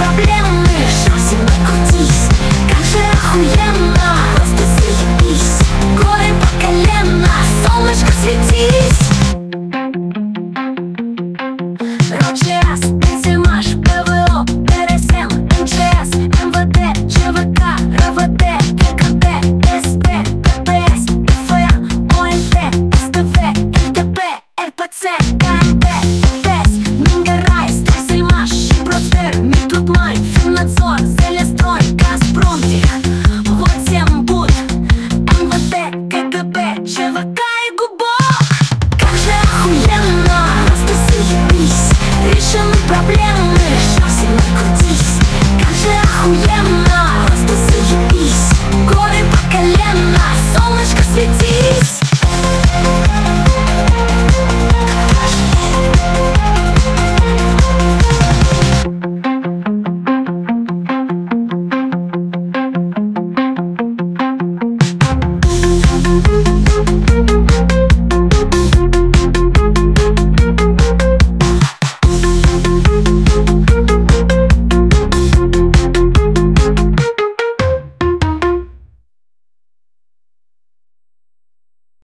проблемы. Шансы накрутись, как же охуенно. Просто заебись, горы по колено. Солнышко, светись. Рочи раз, Энсимаш, ПВО, РСМ, МЧС, МВД, ЧВК, РВД, ККД, СП, ППС, ФМ, СТВ, НТП, РПЦ, КНТ охуенно Просто сижу горы по колено. Солнышко светись.